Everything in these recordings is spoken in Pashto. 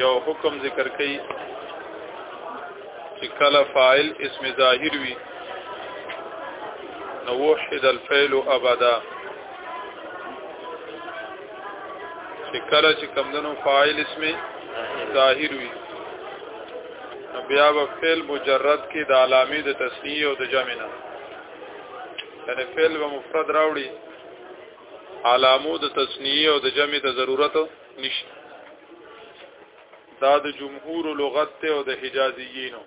یو حکم ذکر کړي چې کله فاعل اسم ظاهر وي نو وحد الفعل ابدا چې کله چې کمندنو فاعل اسم ظاهر وي بیا به فعل مجرد کې د علامې د تسنیه او د جمع نه یعنی فعل به مفرد راوړي علامو د تسنیه او د جمع ته ضرورت نشته دا د جمهور لغت ته او د حجازیینو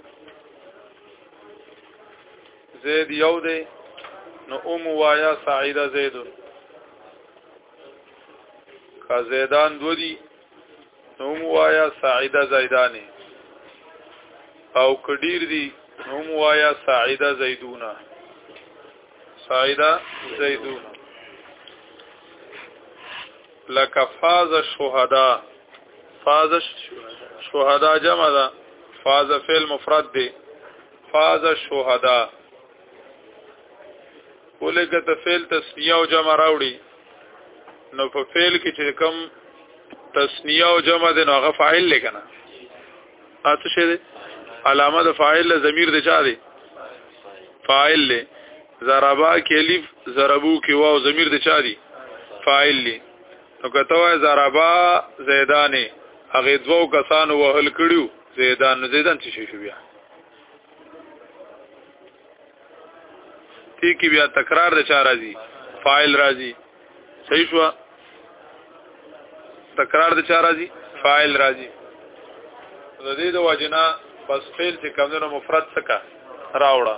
زید یو دی نو ام وایا سعیده زید کا زیدان دو دی نو ام وایا سعیده زیدانی او کډیر دی نو ام وایا سعیده زیدونه سایدا زیدو لک فاز الشهدا فاز الشهدا جمع ده فاز فعل مفرد دی فاز الشهدا ولګه ته فعل تسنیه او جمع راوړي نو په فعل کې چې کوم تسنیه او جمع د نو هغه فاعل لګنه اته شه دي علامه د فاعل له ضمیر د چا دي فاعل له ضربا کې الف ضربو کې واو ضمیر د چا دي فاعل له نو کته وای ضربا زیدانه هغه دوو کسانو وهل کړیو زیدان نو زیدان څه شي شو بیا تی کې بیا تکرار د چا راځي فاعل راځي صحیح شو تکرار د چا راځي فاعل راځي د دې د واجنا پس فعل چې کمونو مفرد څخه راوړه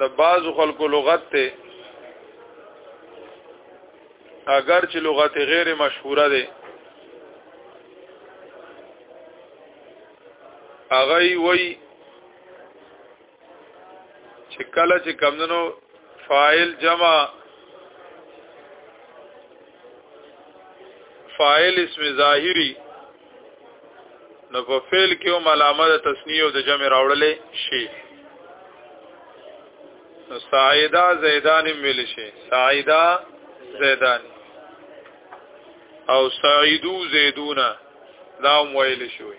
د بعض خلکو لغت ته اگر چې لغت غیر مشهوره ده هغه وی چې کله چې کمندنو فاعل جمع فاعل اسم ظاهری نو په فعل کې هم علامه د تسنیه او د جمع راوړلې شي نو سعیدا زیدان ویل شي سعیدا زیدان او سعیدو زیدونا دا هم ویل شوی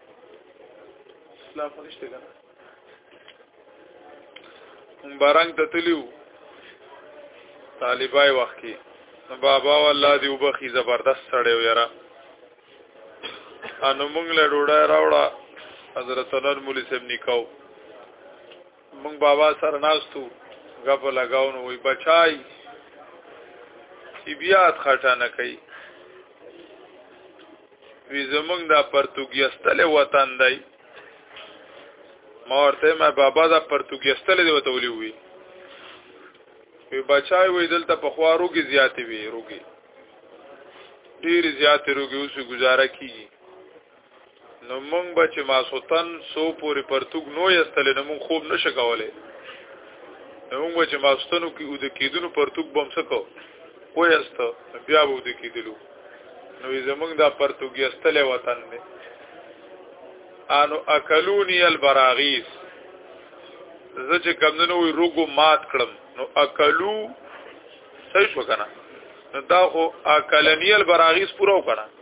اسلام خو نشته کنه هم بارنګ ته تلیو طالبای وخت کې بابا والله دی وبخي زبردست سړی و یاره انو مونږ له ډوډۍ راوړه حضرت نور مولوی صاحب نکاو مونږ بابا سره ناستو غپ لگاو نو وی بچای چې بیا خټه نه کوي وی زمونږ دا پرتګیستل وطن دی ما ورته ما بابا دا پرتګیستل دی وته ولي وی وی بچای وی دلته په خوارو کې زیاتې وی روګي ډیر زیاتې روګي اوس گزاره کیږي نو مونږ به چې ماسوتن سو پورې پرتوګ نو یستل نو مونږ خوب نشه کولای نو مونږ به چې ماسوتنو کې او د کېدونو پرتوګ بم سکو خو یست بیا به د کېدلو نو زمونږ دا پرتوګ یستل وطن دی انو اکلونی البراغیس زه چې کمندنو وی روغو مات کړم نو اکلو صحیح شو کنه نو دا خو اکلنی البراغیس پورو کړه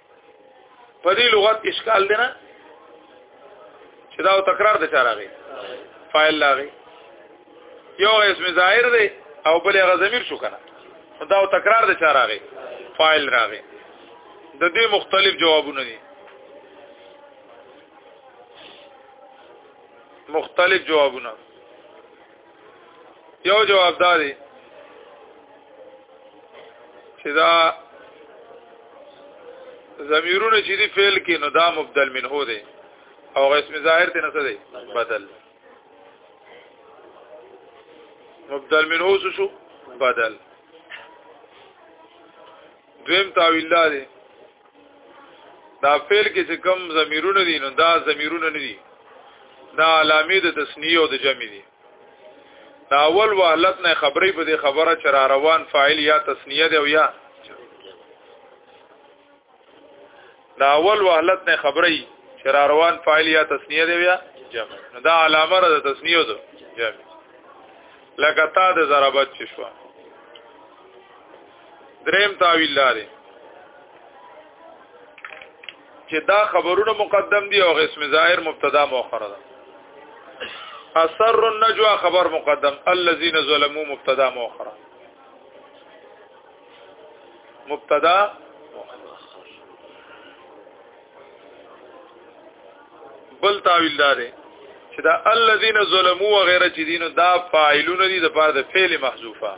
په دې لغت اشکال دی نه چې دا تکرار د چارغه فاعل لاغي یو اسم ظاهر دی او بل هغه ضمیر شو کنه دا تکرار د چارغه فاعل راغی د دې مختلف جوابونه دي مختلف جوابونه یو جواب دا دی چې دا ضمیرونه چې دی فعل کې نو دا مبدل منه دی او اسم ظاهر ته نه څه دی بدل مبدل منه شو بدل دویم تعویل دی دا فعل کې چې کم ضمیرونه دي نو دا ضمیرونه نه دي دا علامې د تسنیه او د جمع دي دا اول وحلت نه خبرې په دې خبره چې را روان فاعل یا تسنیه دی او یا دا اول وحلت نه خبرې چې را روان فاعل یا تسنیه دی یا جمع نو دا علامه را د تسنیه ده جمع لکه تا د ضربت چې شو دریم تعویل لاره چې دا خبرونه مقدم دي او اسم ظاهر مبتدا مؤخر ده اثر النجوا خبر مقدم الذين ظلموا مبتدا مؤخر مبتدا بل تعویل داره چې دا الذين ظلموا وغيرها چې دینو دا فاعلون دي د پاره د فعل محذوفه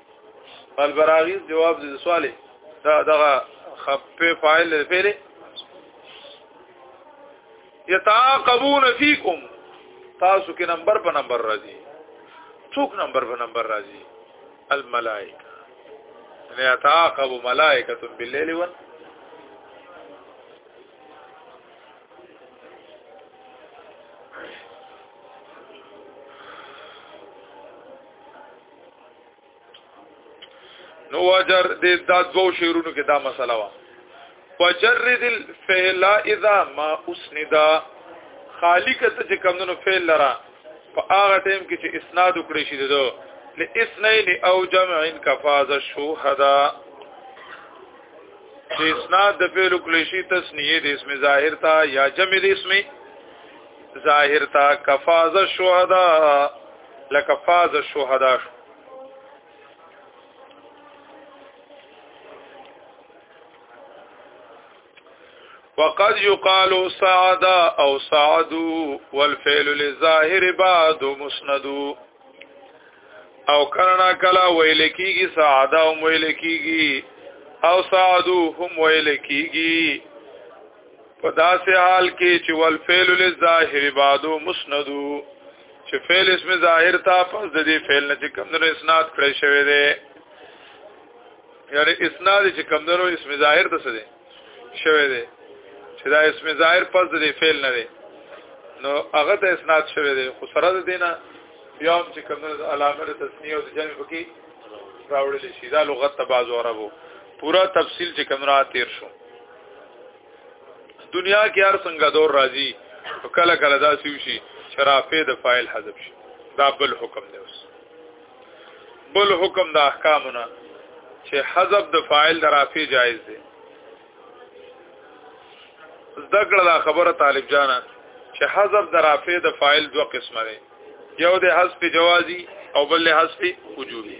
البراغي جواب د سوال دا دغه خپه فاعل دی فعل یتعاقبون فیکم تاسو کې نمبر په نمبر راځي څوک نمبر په نمبر راځي الملائکه نه یتعاقب ملائکه باللیل و نو وجر د دا دوو شعرونو کې دا مسله وا وجرد الفعل اذا ما اسندا خالق ته چې کمونو فعل لرا په هغه ټیم کې چې اسناد وکړي شي دو لاسنین او جمع کفاز الشهدا چې اسناد د فعل وکړي شي تسنیه د اسم ظاهر تا یا جمع د اسم ظاهر تا کفاز الشهدا لکه فاز الشهدا شو وقد يقال سعد او سعد والفعل للظاهر بعد مسند او کرنا کلا ویل کیږي سعد او ویل کیږي او سعد هم ویل کیږي په داسې حال کې چې والفعل للظاهر بعد مسند چې فعل اسم ظاهر تا پس د دې فعل نه چې کوم نو اسناد کړی شوی دی یعنی اسناد چې کوم نو اسم ظاهر ته څه دی شوی دی چې دا اسم ظاهر پس د دې فعل نه دی نو هغه ته اسناد شوی دی خو سره د دینه بیا هم چې کوم نو علامه تسنیه او جمع پکې راوړل شي دا لغت ته باز اوربو پورا تفصیل چې کوم را تیر شو دنیا کې هر څنګه دور راځي کله کله دا سیو شي شرافه د فایل حذف شي دا بل حکم دی اوس بل حکم د احکامونه چې حذف د فایل درافه جایز دی ذکر دا خبره طالب جانا چې حذف درافه د فایل دوه قسمه دی یو د حذف جوازي او بل حذف وجوبي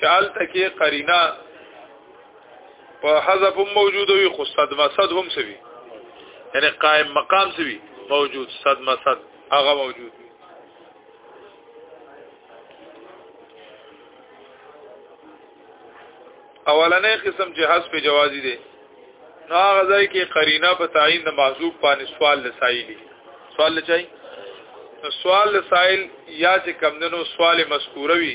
چال تکي قرینه په حذف هم موجود وي خو صد مسد هم سوي یعنی قائم مقام سوي موجود صد مسد هغه موجود اولنې قسم جهاز په جوازي دي نو هغه ځای کې قرینه په تعین د محذوب باندې سوال لسایلی سوال لچای سوال لسایل یا چې کمندنو سوال مذکوروي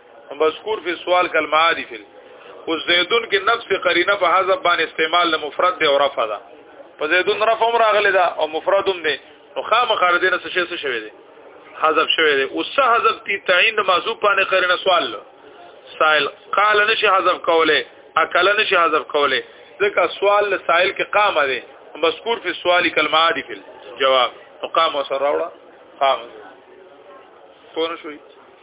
مذکور فی سوال کلمه عادی فی او زیدون کې نفس قرینه په حذف باندې استعمال له مفرد دی او رفع ده په زیدون رفع هم راغلی ده او مفرد هم دی نو خامخا د دې څه شی څه شوی دی حذف شوی دی او څه حذف تی تعین معذوب باندې قرینه سوال له سائل قال نشي حذف کوله اکل نشي حذف کوله ځکه سوال له سائل کې قام دی مذکور فی سوالی کلمه عادی فی جواب قام وسره راوړه قام پوه شوي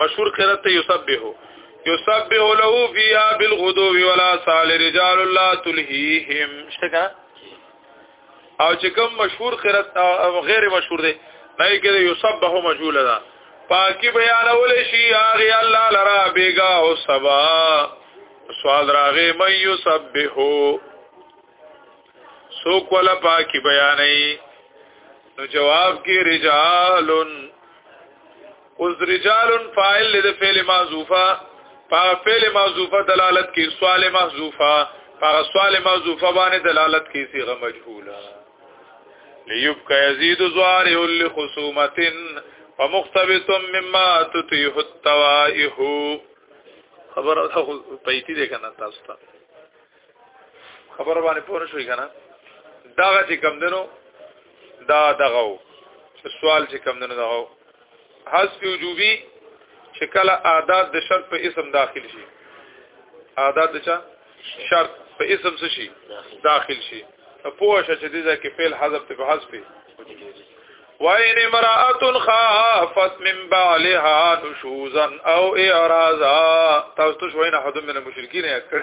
مشهور قرات یسبح یسبح له فیا بالغدو ولا سال رجال لا تلهیهم شته او چې کوم مشهور قرات او غیر مشهور دی نه کې یسبح مجهول ده پاکی بیانول شي هغه الله لرا بیگا او سبا سوال راغه مې یسبحو سوک ولا پاکی بیانې نو جواب کې رجالن اوس رجال فاعل لد فعل معذوفه په فعل معذوفه دلالت کوي سوال محذوفه په سوال محذوفه باندې دلالت کوي صيغه مجهوله ليبقى يزيد زواره لخصومه ومختبط مما تطيح التوائه خبر الله پېتی ده کنه تاسو ته خبر باندې پوه شوې کنه دغه چې کم دنو دا دغه سوال چې کم دنو دغه حذف وجوبي چې کله عادت د شرط په اسم داخل شي عادت د چا شرط په اسم څه شي داخل شي پوه شې چې دې ځکه فعل حذف ته په حذف وَإِنْ امْرَأَةٌ خَافَتْ مِنْ بَعْلِهَا نُشُوزًا أَوْ إِعْرَازًا تاسو ته شوینه حد من المشرکین یاد کړ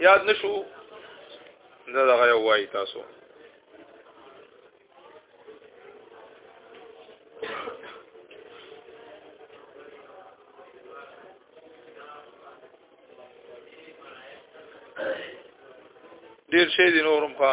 یاد نشو دا دغه یو وای تاسو ډیر شی دي نورم خو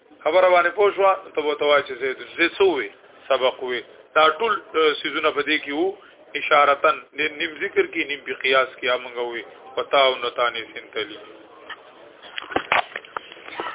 خبره باندې پوه شو ته وته وای چې زید زید سوې سبق وې دا ټول سيزونه په دې کې وو اشارتن نیم ذکر کې نیم په قیاس کې امنګوي پتاو نتانی سنتلی